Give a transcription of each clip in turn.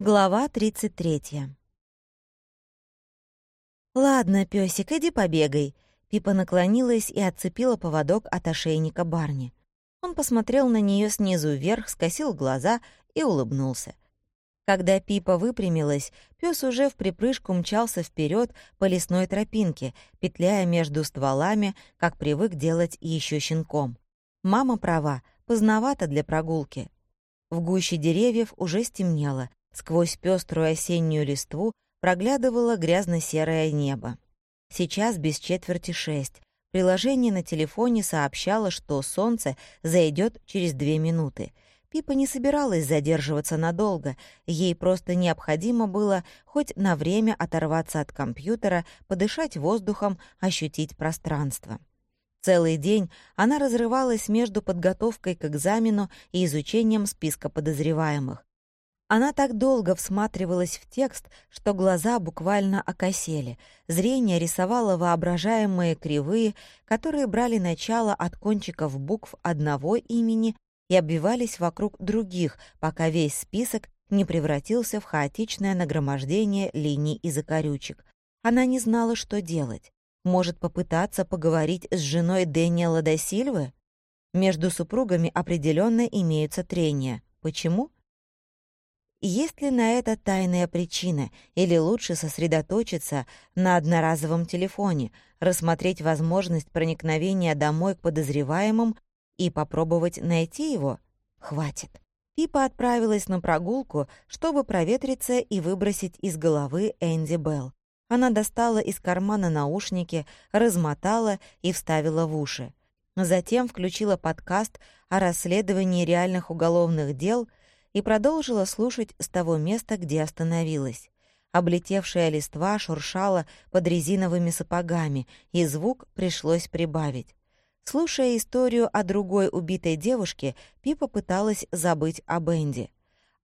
Глава 33. «Ладно, пёсик, иди побегай». Пипа наклонилась и отцепила поводок от ошейника Барни. Он посмотрел на неё снизу вверх, скосил глаза и улыбнулся. Когда Пипа выпрямилась, пёс уже в припрыжку мчался вперёд по лесной тропинке, петляя между стволами, как привык делать ещё щенком. Мама права, поздновато для прогулки. В гуще деревьев уже стемнело, Сквозь пеструю осеннюю листву проглядывало грязно-серое небо. Сейчас без четверти шесть. Приложение на телефоне сообщало, что солнце зайдет через две минуты. Пипа не собиралась задерживаться надолго, ей просто необходимо было хоть на время оторваться от компьютера, подышать воздухом, ощутить пространство. Целый день она разрывалась между подготовкой к экзамену и изучением списка подозреваемых. Она так долго всматривалась в текст, что глаза буквально окосели. Зрение рисовало воображаемые кривые, которые брали начало от кончиков букв одного имени и обвивались вокруг других, пока весь список не превратился в хаотичное нагромождение линий и закорючек. Она не знала, что делать. Может, попытаться поговорить с женой Дэниела да Сильвы? Между супругами определенно имеются трения. Почему? Есть ли на это тайная причина, или лучше сосредоточиться на одноразовом телефоне, рассмотреть возможность проникновения домой к подозреваемым и попробовать найти его? Хватит. Пипа отправилась на прогулку, чтобы проветриться и выбросить из головы Энди Белл. Она достала из кармана наушники, размотала и вставила в уши. Затем включила подкаст о расследовании реальных уголовных дел — и продолжила слушать с того места, где остановилась. Облетевшая листва шуршала под резиновыми сапогами, и звук пришлось прибавить. Слушая историю о другой убитой девушке, Пипа пыталась забыть о Бенди.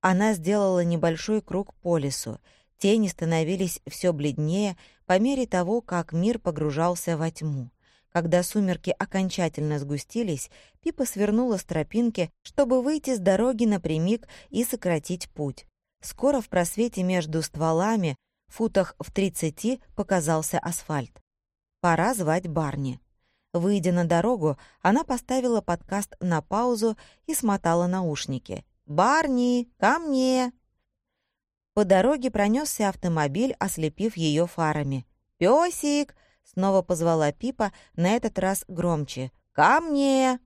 Она сделала небольшой круг по лесу. Тени становились все бледнее по мере того, как мир погружался во тьму. Когда сумерки окончательно сгустились, Пипа свернула с тропинки, чтобы выйти с дороги напрямик и сократить путь. Скоро в просвете между стволами, футах в тридцати, показался асфальт. Пора звать Барни. Выйдя на дорогу, она поставила подкаст на паузу и смотала наушники. «Барни, ко мне!» По дороге пронесся автомобиль, ослепив ее фарами. «Песик!» Снова позвала Пипа, на этот раз громче. «Ко мне!»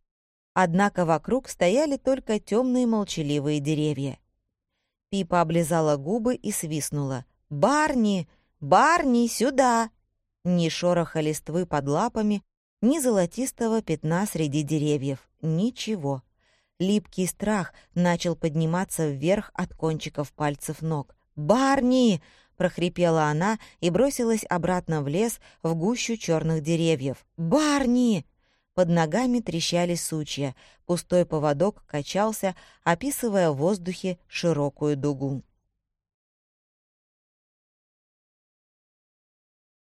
Однако вокруг стояли только темные молчаливые деревья. Пипа облизала губы и свистнула. «Барни! Барни, сюда!» Ни шороха листвы под лапами, ни золотистого пятна среди деревьев. Ничего. Липкий страх начал подниматься вверх от кончиков пальцев ног. «Барни!» Прохрипела она и бросилась обратно в лес в гущу черных деревьев. «Барни!» Под ногами трещали сучья, пустой поводок качался, описывая в воздухе широкую дугу.